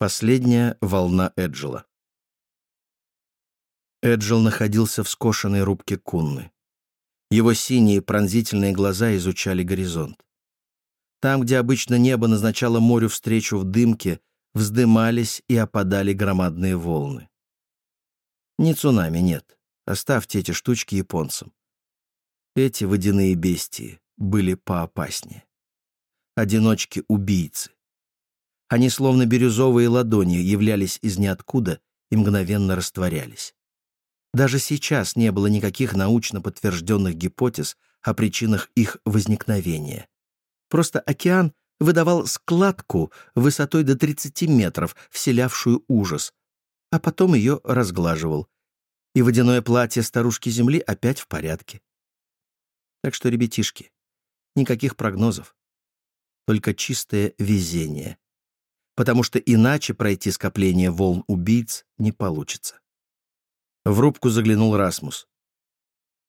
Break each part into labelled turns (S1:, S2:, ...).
S1: Последняя волна Эджела. Эджел находился в скошенной рубке Кунны. Его синие пронзительные глаза изучали горизонт. Там, где обычно небо назначало морю встречу в дымке, вздымались и опадали громадные волны. Ни цунами нет. Оставьте эти штучки японцам. Эти водяные бестии были поопаснее. Одиночки-убийцы. Они, словно бирюзовые ладони, являлись из ниоткуда и мгновенно растворялись. Даже сейчас не было никаких научно подтвержденных гипотез о причинах их возникновения. Просто океан выдавал складку высотой до 30 метров, вселявшую ужас, а потом ее разглаживал. И водяное платье старушки Земли опять в порядке. Так что, ребятишки, никаких прогнозов. Только чистое везение потому что иначе пройти скопление волн убийц не получится. В рубку заглянул Расмус.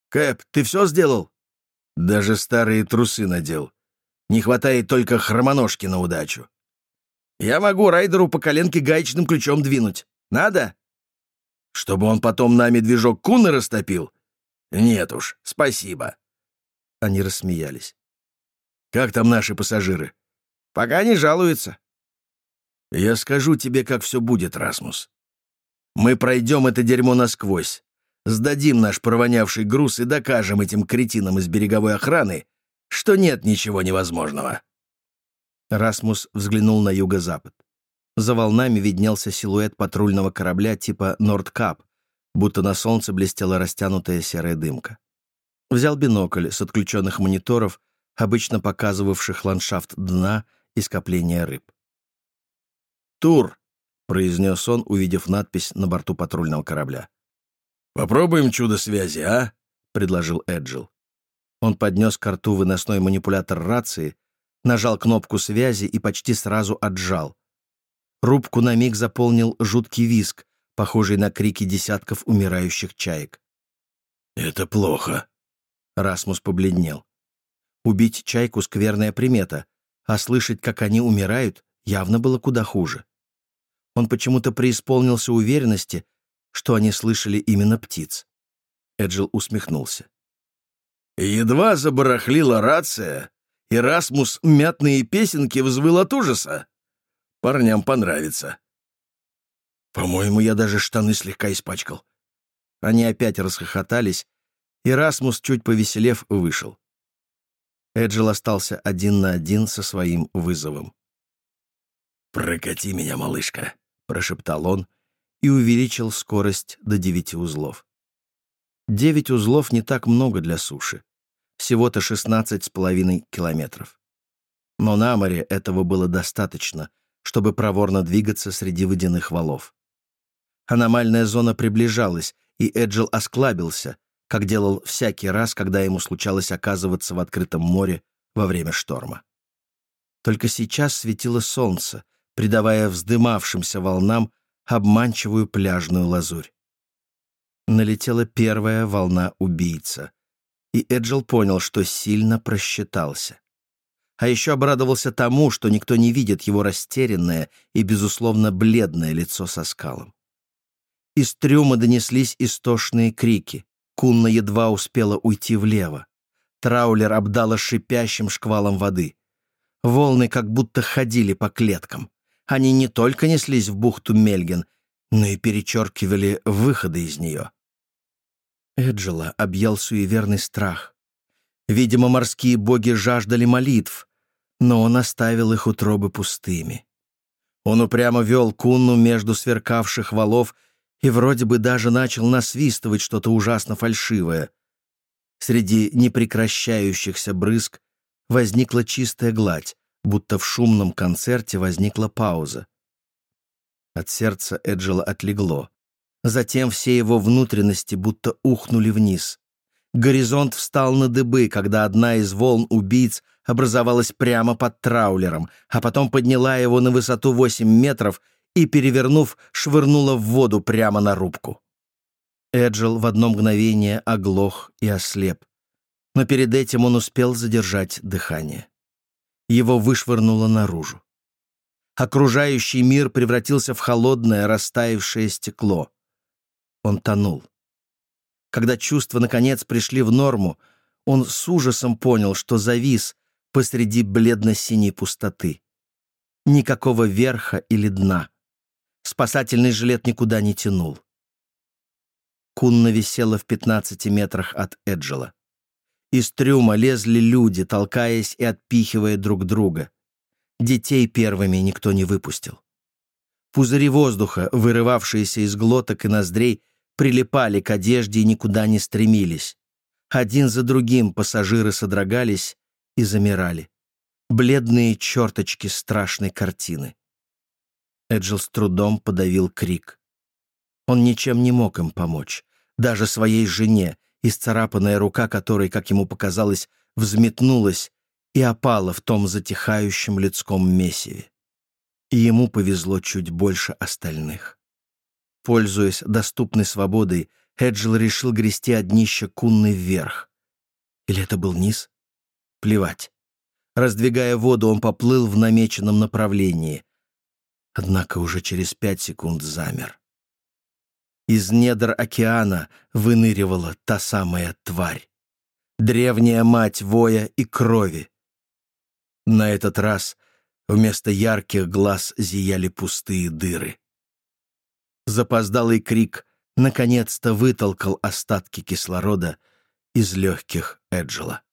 S2: «Кэп, ты все сделал?» «Даже старые трусы надел. Не хватает только хромоножки на удачу. Я могу райдеру по коленке гаечным ключом двинуть. Надо? Чтобы он потом нами движок куны растопил? Нет уж, спасибо».
S1: Они рассмеялись.
S2: «Как там наши пассажиры?»
S3: «Пока не жалуются.
S2: Я скажу тебе, как все будет, Расмус. Мы пройдем это дерьмо насквозь, сдадим наш провонявший груз и докажем этим кретинам из береговой охраны, что нет ничего невозможного».
S1: Расмус взглянул на юго-запад. За волнами виднелся силуэт патрульного корабля типа «Нордкап», будто на солнце блестела растянутая серая дымка. Взял бинокль с отключенных мониторов, обычно показывавших ландшафт дна и скопления рыб.
S2: «Тур», —
S1: произнес он, увидев надпись на борту патрульного корабля.
S2: «Попробуем чудо связи, а?»
S1: — предложил Эджил. Он поднес к рту выносной манипулятор рации, нажал кнопку связи и почти сразу отжал. Рубку на миг заполнил жуткий виск, похожий на крики десятков умирающих чаек.
S2: «Это плохо», —
S1: Расмус побледнел. Убить чайку — скверная примета, а слышать, как они умирают, явно было куда хуже. Он почему-то преисполнился уверенности, что они слышали именно птиц. Эджил усмехнулся.
S2: Едва забарахлила рация, и Расмус мятные песенки взвыл от ужаса. Парням понравится. По-моему, я даже штаны слегка испачкал.
S1: Они опять расхохотались, и Расмус, чуть повеселев, вышел. Эджил остался один на один со своим вызовом.
S2: «Прокати меня, малышка», — прошептал он
S1: и увеличил скорость до девяти узлов. Девять узлов не так много для суши. Всего-то шестнадцать с половиной километров. Но на море этого было достаточно, чтобы проворно двигаться среди водяных валов. Аномальная зона приближалась, и Эджил осклабился, как делал всякий раз, когда ему случалось оказываться в открытом море во время шторма. Только сейчас светило солнце, придавая вздымавшимся волнам обманчивую пляжную лазурь. Налетела первая волна убийца, и Эджил понял, что сильно просчитался. А еще обрадовался тому, что никто не видит его растерянное и, безусловно, бледное лицо со скалом. Из трюма донеслись истошные крики. Кунна едва успела уйти влево. Траулер обдала шипящим шквалом воды. Волны как будто ходили по клеткам. Они не только неслись в бухту Мельген, но и перечеркивали выходы из нее. Эджела объял суеверный страх. Видимо, морские боги жаждали молитв, но он оставил их утробы пустыми. Он упрямо вел кунну между сверкавших валов и вроде бы даже начал насвистывать что-то ужасно фальшивое. Среди непрекращающихся брызг возникла чистая гладь, будто в шумном концерте возникла пауза. От сердца Эджела отлегло. Затем все его внутренности будто ухнули вниз. Горизонт встал на дыбы, когда одна из волн убийц образовалась прямо под траулером, а потом подняла его на высоту 8 метров и, перевернув, швырнула в воду прямо на рубку. Эджил в одно мгновение оглох и ослеп, но перед этим он успел задержать дыхание. Его вышвырнуло наружу. Окружающий мир превратился в холодное, растаявшее стекло. Он тонул. Когда чувства, наконец, пришли в норму, он с ужасом понял, что завис посреди бледно-синей пустоты. Никакого верха или дна. Спасательный жилет никуда не тянул. Кунна висела в 15 метрах от Эджела. Из трюма лезли люди, толкаясь и отпихивая друг друга. Детей первыми никто не выпустил. Пузыри воздуха, вырывавшиеся из глоток и ноздрей, прилипали к одежде и никуда не стремились. Один за другим пассажиры содрогались и замирали. Бледные черточки страшной картины. Эджил с трудом подавил крик. Он ничем не мог им помочь, даже своей жене, исцарапанная рука которой, как ему показалось, взметнулась и опала в том затихающем людском месиве. И ему повезло чуть больше остальных. Пользуясь доступной свободой, Эджил решил грести от днища кунны вверх. Или это был низ? Плевать. Раздвигая воду, он поплыл в намеченном направлении. Однако уже через пять секунд замер. Из недр океана выныривала та самая тварь. Древняя мать воя и крови. На этот раз вместо ярких глаз зияли пустые дыры. Запоздалый крик наконец-то вытолкал остатки кислорода из легких Эджела.